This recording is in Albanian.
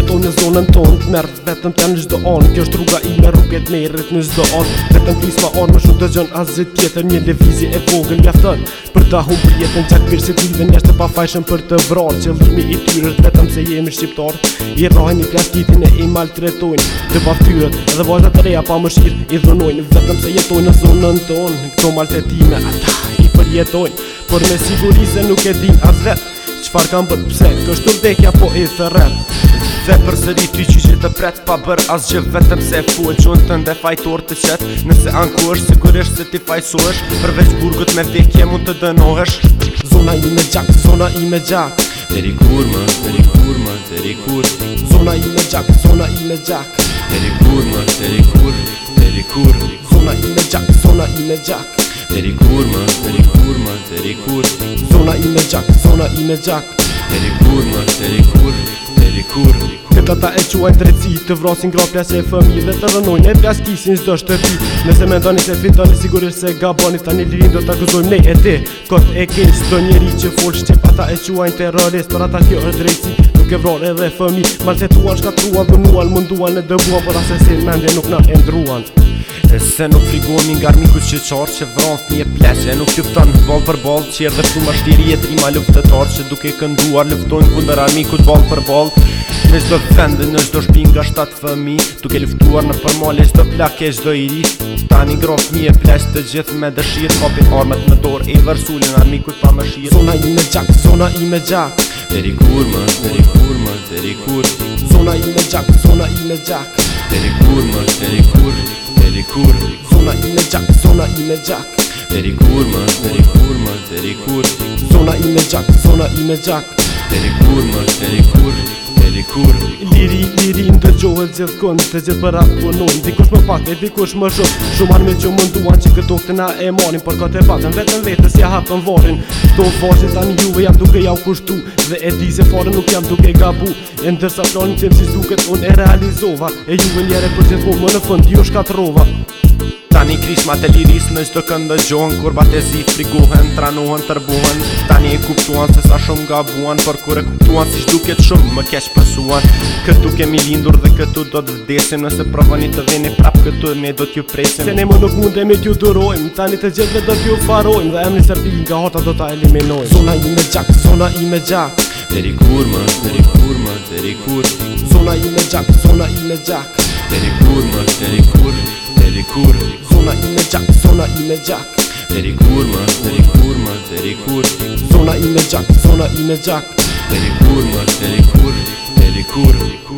jeto në zonën tonë të mërë të vetëm t'janë një zdoonë Kjo është rruga i me rrugjet me i rrët Vetëm t'i s'ma onë më shumë të gjënë A tjetër një levizje e vogën një Për ta hum për jetën qak përë si t'ive njështë të pa fajshën për të vronë Që lërmi i t'yrët vetëm se jemi shqiptarë I rrahen i plastitin e i maltretojnë Të pa fyrët edhe vazhët të reja pa më shkirt i dhënojnë Vetëm se jetojnë në zonën tonë ndonë Në këto maltretime ata i për Por me siguri se nuk e di as vetë Qfar kam bërë pëse kështu vdekja po i thërën dhe për sëri ty që që të pret pa bërë asë gjë vetëm se fu e qënë të ndefajtor të qëtë nëse anku është sigurisht se ti fajsuesh përveç burgët me vekje mund të dënohesh Zona i me gjak, zona i me gjak Deri kur më, deri kur më, deri kur Zona i me gjak, zona i me gjak Deri kur më, deri kur, deri kur Zona i me gjak, zona i me gjak Deri kur më, deri kur më, deri kur Zona i me gjak, zona i me gjak Deri kur më, deri kur dikur Kët ata e quaj drejtësi Të vrasin grapja e fëmi Dhe të rënojnë e pja skisin zdo shtërpi Nëse me ndoni se fitoni sigurisht se gaboni, Sta një lirin do të akuzojmë ne e ti Kët e kej së do njeri që fol shqip Ata e quajnë terrorist Për ata kjo është drejtësi Nuk e vrar edhe fëmi Marë se tuan shkatruan dënuan Munduan e dëbuan Për asesin mende nuk na endruan E se nuk frigohemi nga armiku që qarë që vranë një pleqe E nuk tjupta në balë për balë që erë dhe të më shtiri e ma luftetar Që duke kënduar luftojnë kunder armikut të balë për balë Në gjdo vendë, në gjdo shpin nga shtatë fëmi Tuk e luftuar në përmale, gjdo plak e gjdo iri Tani grof mi e plesh të gjithë me dëshirë Kopin po armët me dorë e vërsullin armikut pa më shirë Zona i me gjak, zona i me gjak Deri kur më, deri kur më, deri kur Zona i me gjak, zona i me gjak Deri kur më, deri kur i me gjak Deri kur më, deri kur më, deri kur Zona i me gjak, zona i me gjak Deri kur më, deri kur, deri kur Liri, liri, në të gjohë të gjithë kënd Të gjithë për atë punon po Dikush më e dikush më shumë Shumar me që nduan që këtë doktë na e marim Për këtë e patën vetën vetës ja hapën varin Këto vashë të anë juve jam duke ja u kushtu Dhe e di se farën nuk jam duke gabu E ndërsa planin qëmë si zduket unë e realizova E juve njere për gjithë më në fund, ju shkatrova Tani krishma të liris në qdo këndë gjohën Kur batezi friguhen, tranohen, tërbuhen Tani e kuptuan se sa shumë ga buan Por kur e kuptuan si shduket shumë më kesh pësuan Këtu kemi lindur dhe këtu do të vdesim Nëse provoni të veni prap këtu ne do t'ju presim Se ne më nuk mundem e t'ju durojmë Tani të gjithve do t'ju farojm Dhe emni sërbi nga hota do t'a eliminojmë Zona i me gjak, zona i me gjak Deri kur më, deri kur më, deri kur Zona i me gjak, zona i me gjak Deri kur më, kur, deri kur, deri kur zona i me gjak Deri kur më, deri kur më, deri kur Zona i me gjak, zona i me gjak Deri kur më, deri kur,